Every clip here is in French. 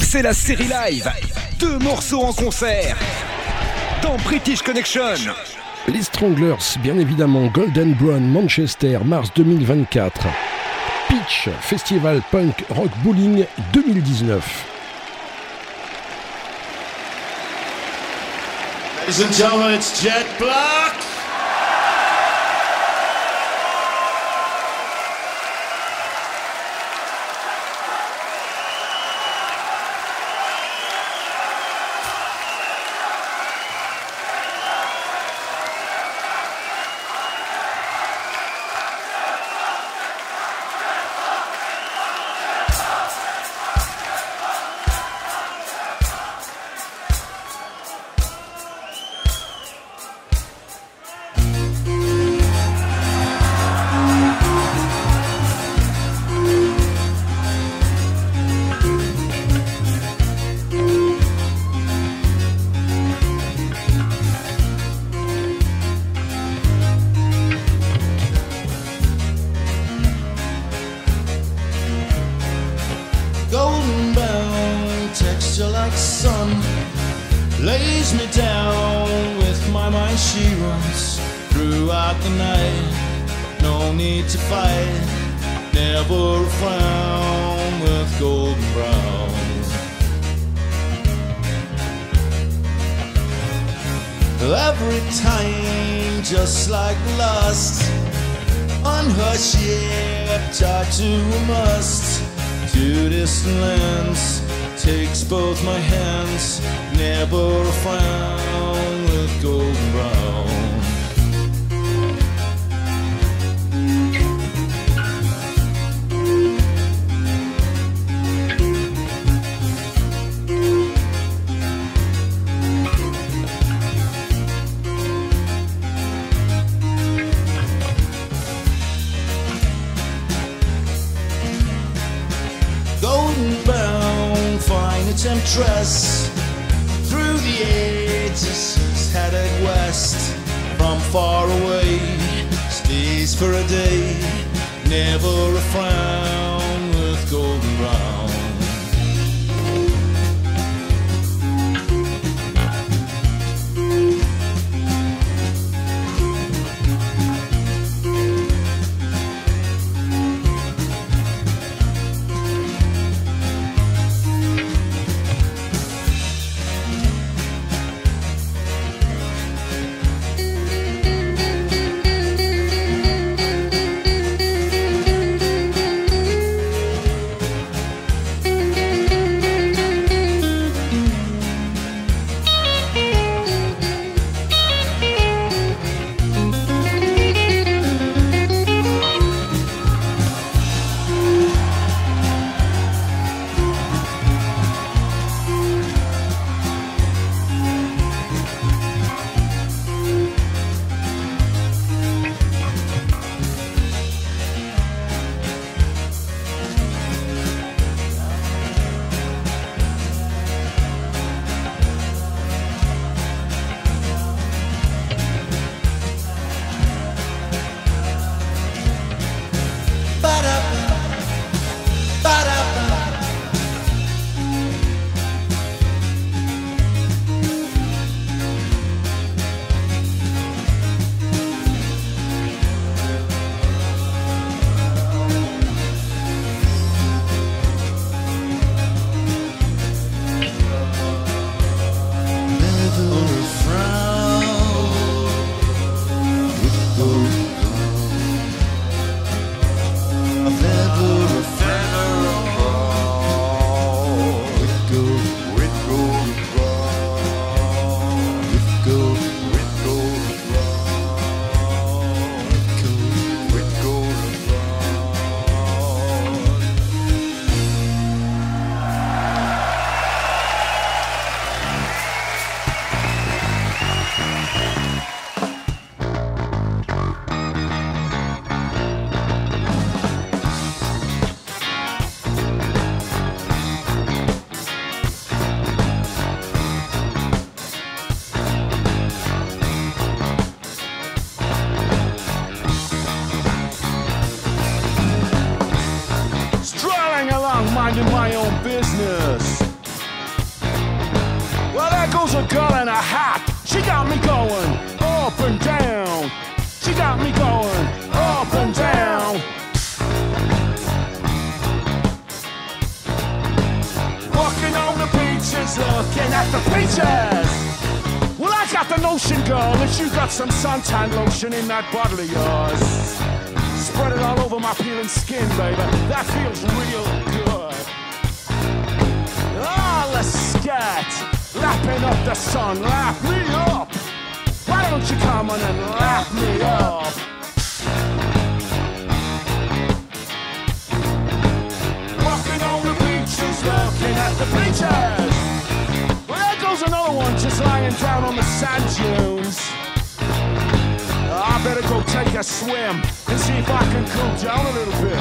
C'est la série live. Deux morceaux en concert. Dans British Connection. Les Stranglers, bien évidemment, Golden Brown, Manchester, mars 2024. Pitch, Festival Punk Rock Bowling 2019. Ladies and gentlemen, it's Jet Black. To a must distant lands takes both my hands, never frown with golden brown. Girl, that you got some suntan lotion in that bottle of yours. Spread it all over my peeling skin, baby. That feels real good. Ah, let's get lapping up the sun. Lap me up. Why don't you come on and lap me up? Walking on the beaches, looking at the beaches. Well, there goes another one just lying down on the sand dunes. A swim and see if I can cool down a little bit.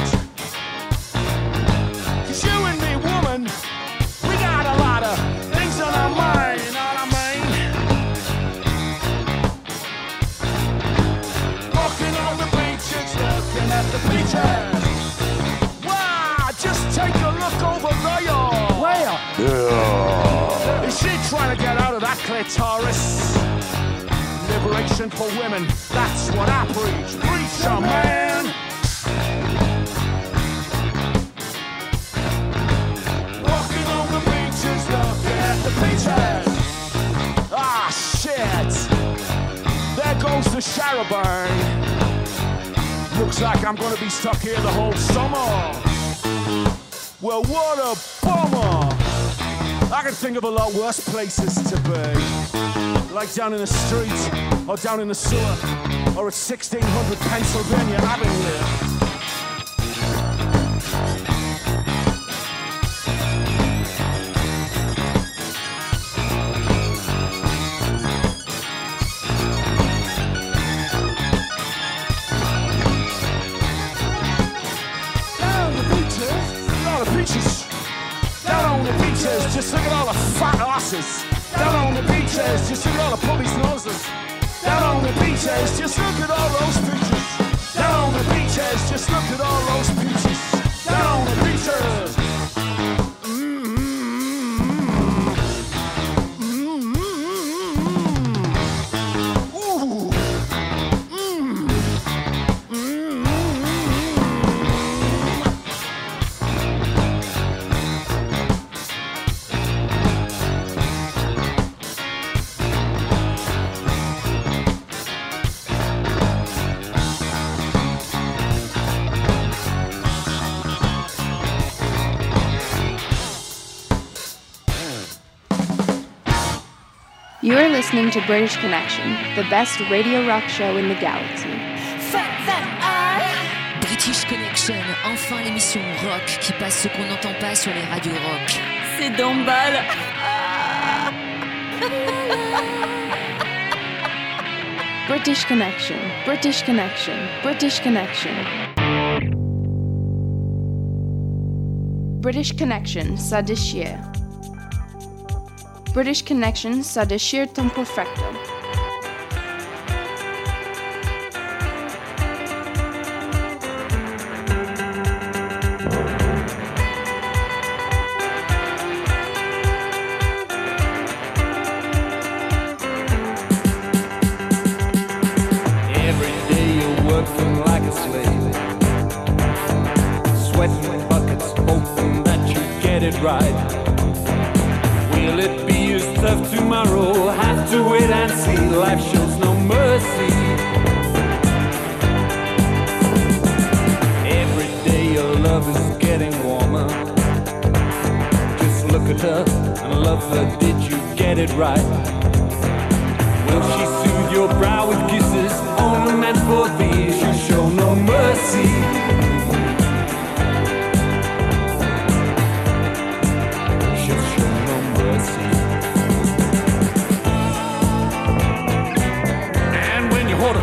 Cause you and me, woman, we got a lot of things on our mind, you know what I mean? Walking on the beaches, looking at the beaches. Wow, just take a look over there. Where? Yeah. Is she trying to get out of that clitoris? Liberation for women, that's what I preach. Preacher man. Walking on the beaches, looking at the beaches. Ah, shit. There goes the Sharaburn. Looks like I'm gonna be stuck here the whole summer. Well, what a. I can think of a lot worse places to be. Like down in the street, or down in the sewer, or at 1600 Pennsylvania Avenue. Fat asses. Down on the beaches, just look at all the puppies' noses. Down on the beaches, just look at all those peaches. Down on the beaches, just look at all those peaches. Down on the beaches. Listening to British Connection, the best radio rock show in the galaxy. British Connection, enfin l'émission rock qui passe ce qu'on n'entend pas sur les radios rock. C'est Dombal. British Connection, British Connection, British Connection. British Connection, ça déchire. British Connection, ça déchire ton perfecto.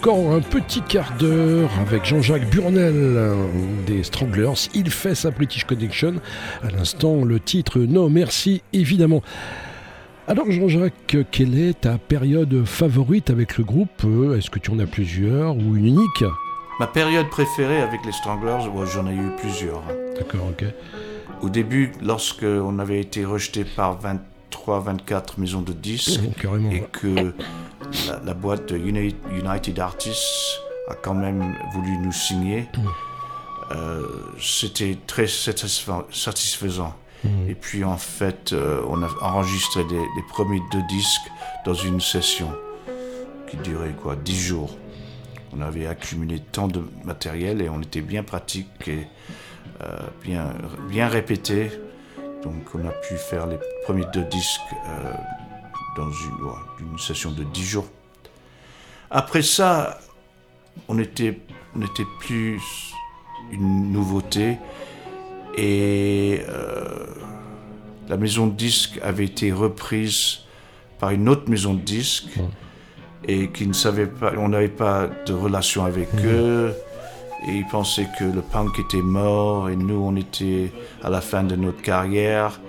Encore un petit quart d'heure avec Jean-Jacques Burnel des Stranglers. Il fait sa British Connection. À l'instant, le titre Non Merci, évidemment. Alors Jean-Jacques, quelle est ta période favorite avec le groupe? Est-ce que tu en as plusieurs ou une unique? Ma période préférée avec les Stranglers, j'en ai eu plusieurs. D'accord, ok. Au début, lorsque on avait été rejeté par 23, 24 maisons de disques, Oh, et que la, la boîte United Artists a quand même voulu nous signer, euh, c'était très satisfa- satisfaisant. Et puis en fait, euh, on a enregistré des, des premiers deux disques dans une session qui durait quoi, 10 jours. On avait accumulé tant de matériel et on était bien pratique et euh, bien, bien répété. Donc on a pu faire les premiers deux disques euh, dans une, ouais, une session de 10 jours. Après ça, on était, on était plus une nouveauté et euh, la maison de disques avait été reprise par une autre maison de disques et qui ne savait pas, on n'avait pas de relation avec eux et ils pensaient que le punk était mort et nous on était à la fin de notre carrière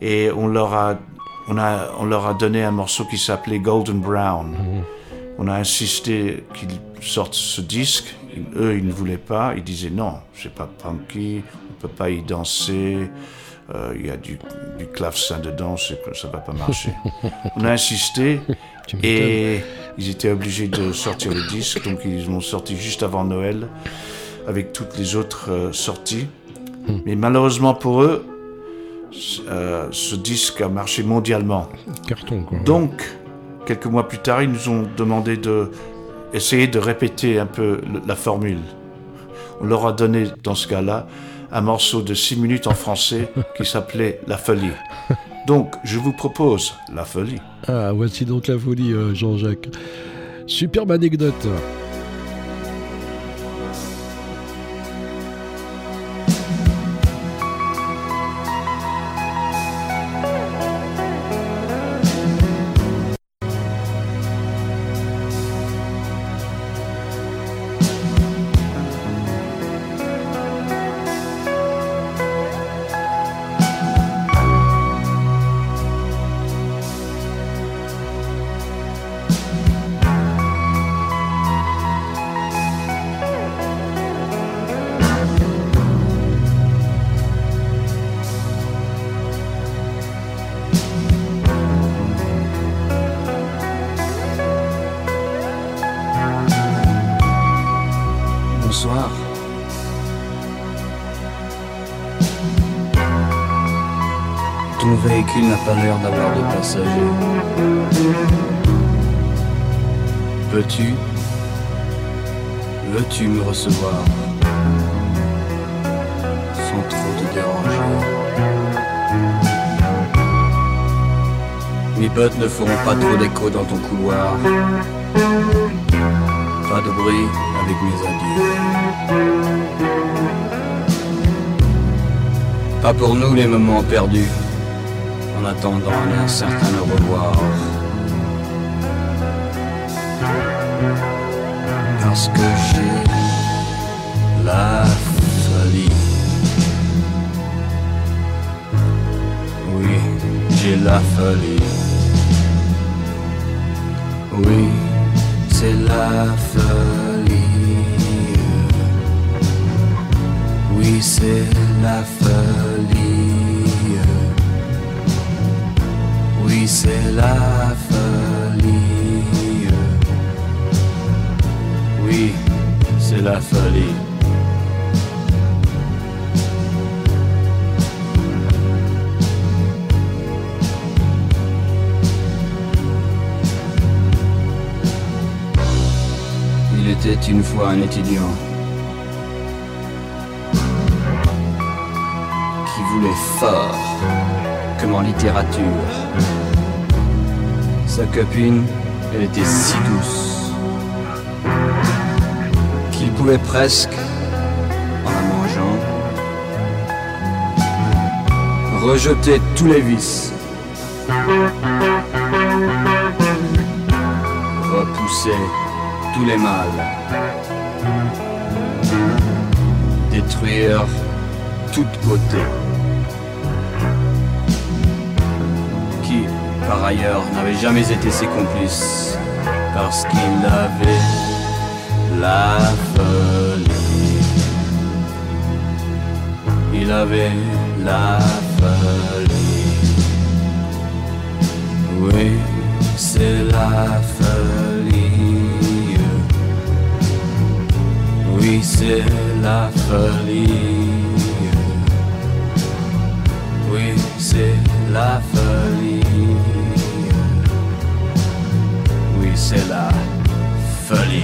et on leur a, on a, on leur a donné un morceau qui s'appelait Golden Brown. On a insisté qu'ils sortent ce disque. Eux, ils ne voulaient pas. Ils disaient non, c'est pas punky, on peut pas y danser. euh, Il y a du, du clavecin dedans, ça va pas marcher. on a insisté et ils étaient obligés de sortir le disque, donc ils l'ont sorti juste avant Noël, avec toutes les autres euh, sorties. Mais malheureusement pour eux, euh, ce disque a marché mondialement. Carton, quoi. Donc, quelques mois plus tard, ils nous ont demandé de essayer de répéter un peu la formule. On leur a donné, dans ce cas-là, un morceau de 6 minutes en français qui s'appelait La Folie. Donc, je vous propose La Folie. Ah, voici donc la folie, euh, Jean-Jacques. Superbe anecdote. Pas l'air d'avoir de passagers. Peux-tu veux-tu me recevoir? Sans trop te déranger Mes bottes ne feront pas trop d'écho dans ton couloir. Pas de bruit avec mes adieux. Pas pour nous les moments perdus, en attendant un incertain au revoir. Parce que j'ai la folie. Oui, j'ai la folie. Oui, c'est la folie. Oui, c'est la folie. Oui, c'est la folie. Oui, c'est la folie. Il était une fois un étudiant qui voulait fort, comme en littérature. Sa copine, elle était si douce qu'il pouvait presque, en la mangeant, rejeter tous les vices, repousser tous les mâles, détruire toute beauté, par ailleurs, n'avait jamais été ses complices, parce qu'il avait la folie. Il avait la folie. Oui, c'est la folie. Oui, c'est la folie. Oui, c'est la folie. C'est la folie.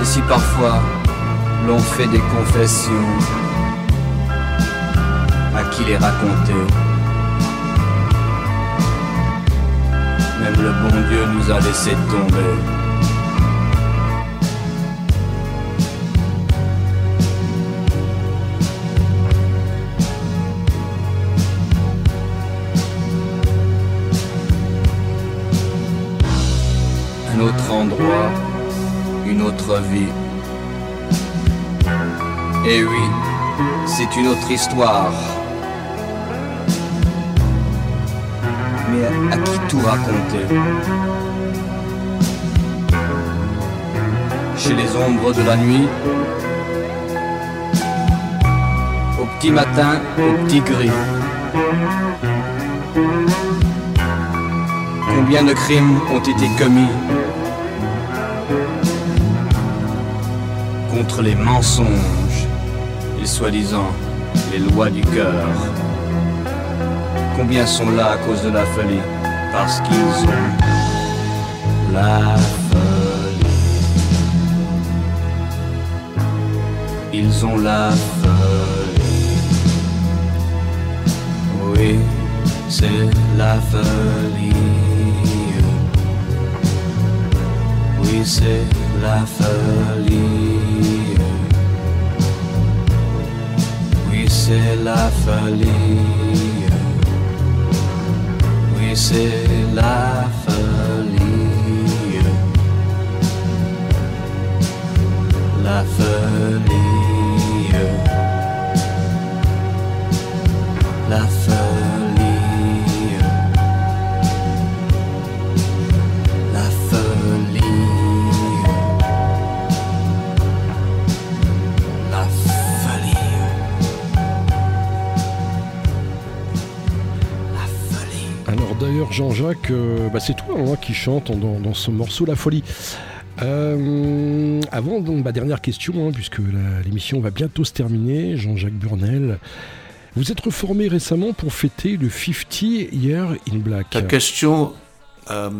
Et si parfois l'on fait des confessions, à qui les raconter? Même le bon Dieu nous a laissé tomber. Un autre endroit, une autre vie. Et oui, c'est une autre histoire. Mais à qui tout raconter? Chez les ombres de la nuit Au petit matin, au petit gris Combien de crimes ont été commis? Contre les mensonges et soi-disant les lois du cœur Combien sont là à cause de la folie? Parce qu'ils ont la folie. Ils ont la folie. Oui, c'est la folie. Oui, c'est la folie. La folie. Oui, c'est la folie. La folie. La folie. Alors Jean-Jacques, euh, bah, c'est toi hein, qui chante dans, dans ce morceau La Folie. Euh, avant donc ma dernière question, hein, puisque la- l'émission va bientôt se terminer, Jean-Jacques Burnel, vous êtes reformé récemment pour fêter le 50 Year in Black. Ta question euh,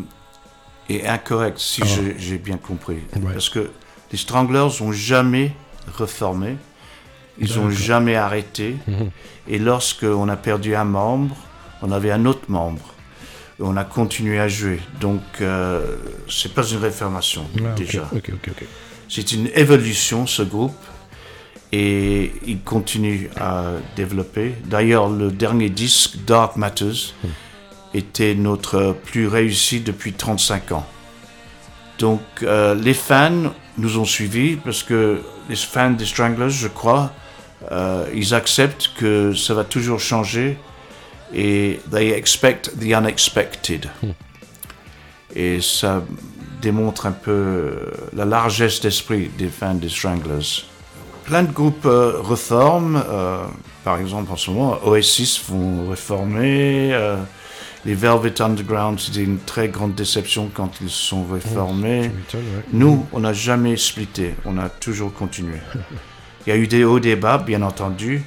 est incorrecte, si Ah. j'ai- bien compris. Ouais. Parce que les Stranglers n'ont jamais reformé, ils n'ont jamais arrêté. Mhm. Et lorsqu'on a perdu un membre, on avait un autre membre. On a continué à jouer. Donc, euh, c'est pas une réformation, Ah, déjà. C'est une évolution, ce groupe, et il continue à développer. D'ailleurs, le dernier disque, Dark Matters, était notre plus réussi depuis 35 ans. Donc, euh, les fans nous ont suivis parce que les fans des Stranglers, je crois, euh, ils acceptent que ça va toujours changer et they expect the unexpected. Et ça démontre un peu euh, la largesse d'esprit des fans des Stranglers. Plein de groupes euh, reforment, euh, par exemple en ce moment, Oasis vont reformer, euh, les Velvet Underground, c'était une très grande déception quand ils se sont m'étonnes, ouais. Nous, on n'a jamais splitté, on a toujours continué. Il y a eu des hauts débats, bien entendu,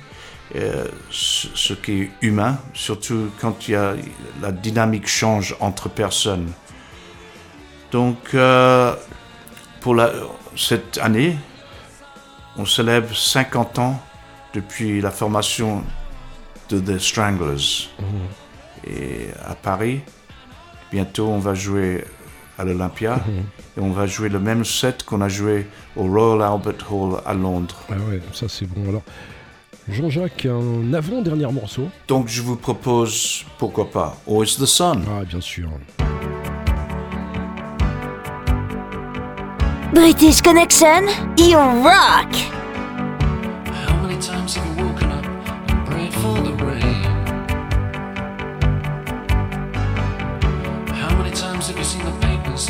euh, ce, qui est humain, surtout quand il y a, la dynamique change entre personnes. Donc, euh, pour la, cette année, on célèbre 50 ans depuis la formation de The Stranglers. Et à Paris, bientôt on va jouer à l'Olympia et on va jouer le même set qu'on a joué au Royal Albert Hall à Londres. Ah ouais, ça c'est bon. Alors, Jean-Jacques, un avant-dernier morceau. Donc je vous propose, pourquoi pas, Always the Sun? Ah, bien sûr. British Connection, you rock! How many times have you woken up and prayed for the rain? How many times have you seen the papers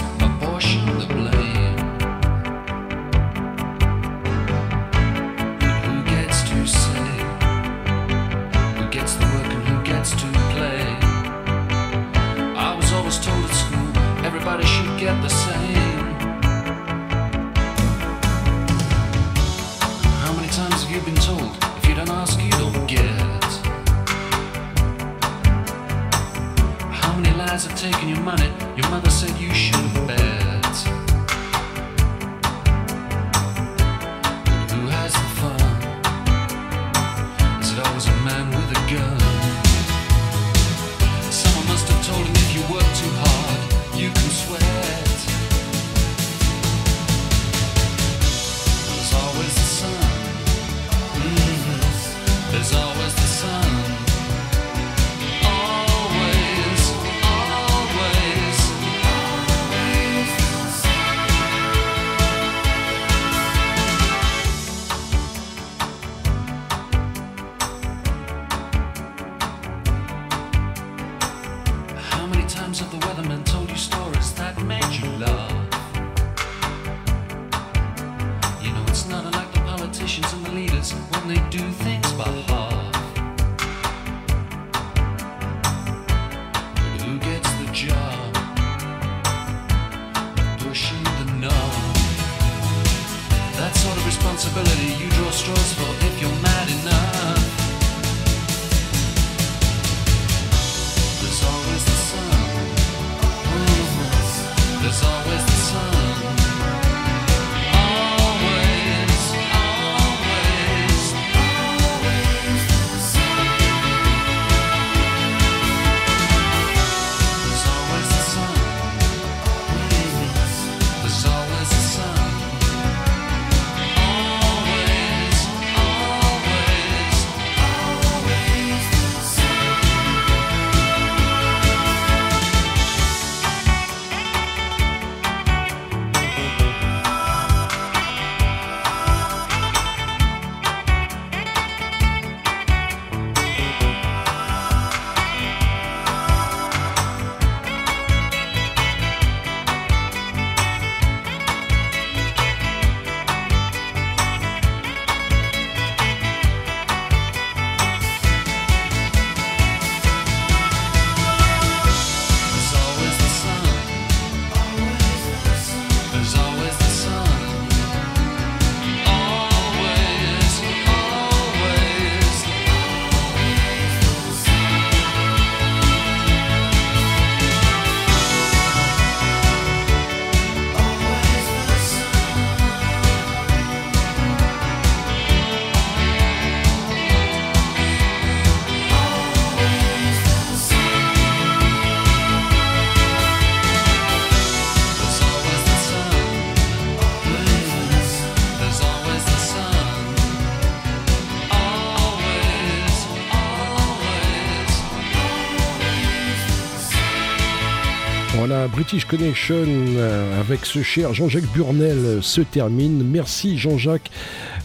British Connection euh, avec ce cher Jean-Jacques Burnel se termine. Merci Jean-Jacques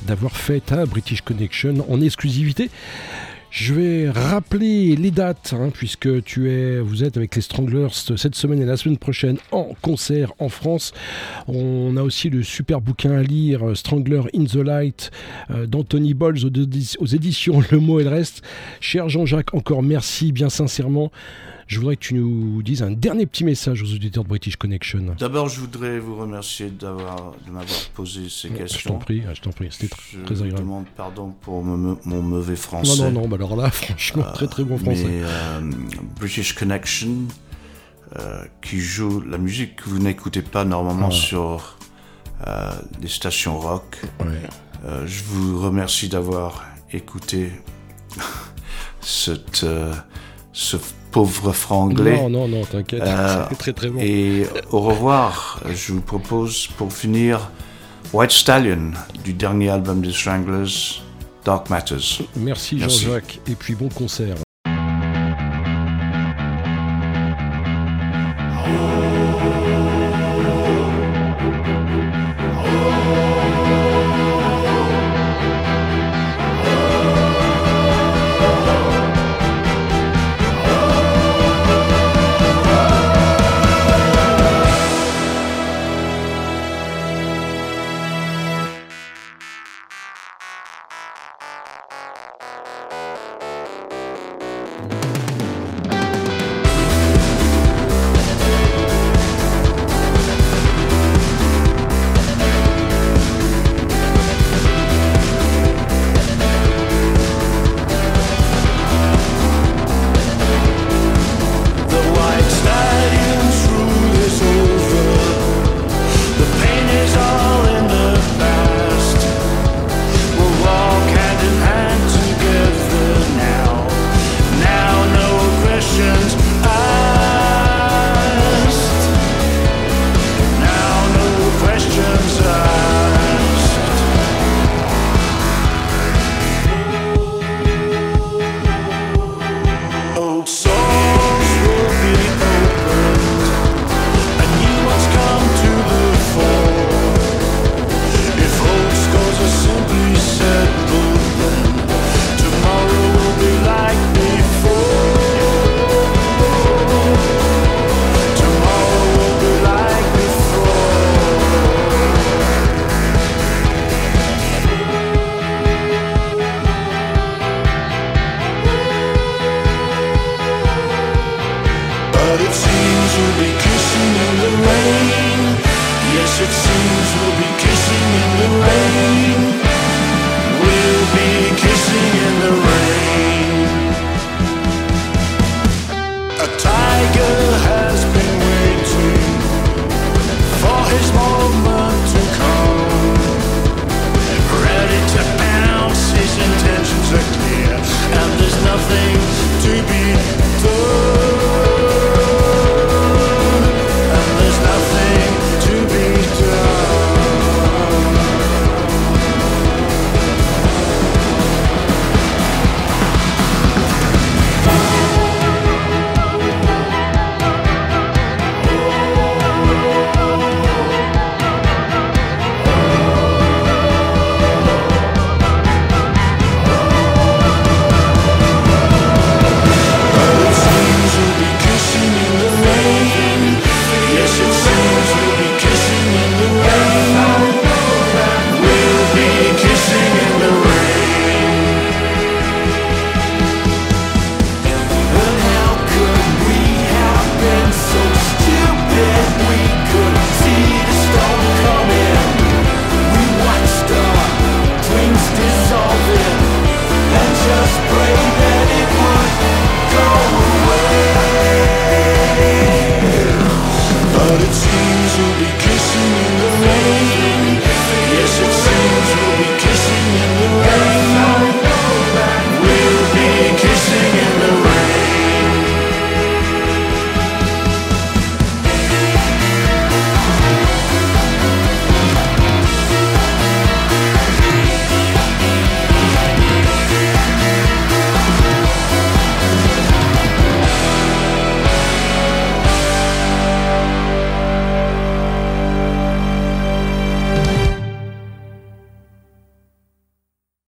d'avoir fait un British Connection en exclusivité. Je vais rappeler les dates, hein, puisque tu es, vous êtes avec les Stranglers cette semaine et la semaine prochaine en concert en France. On a aussi le super bouquin à lire, Strangler in the Light, euh, d'Anthony Bolles aux, éditions Le Mot et le Reste. Cher Jean-Jacques, encore merci bien sincèrement. Je voudrais que tu nous dises un dernier petit message aux auditeurs de British Connection. D'abord, je voudrais vous remercier d'avoir, de m'avoir posé ces questions. Je t'en prie, je t'en prie, c'était très, agréable. Je demande pardon pour mon, mauvais français. Non, non, non, bah alors là, franchement, très très bon français. Mais, euh, British Connection, euh, qui joue la musique que vous n'écoutez pas normalement sur euh, les stations rock. je vous remercie d'avoir écouté cette, ce pauvre franglais. Non, non, non, t'inquiète, euh, c'est très très bon. Et au revoir, je vous propose pour finir White Stallion du dernier album des Stranglers, Dark Matters. Merci Jean-Jacques, et puis bon concert.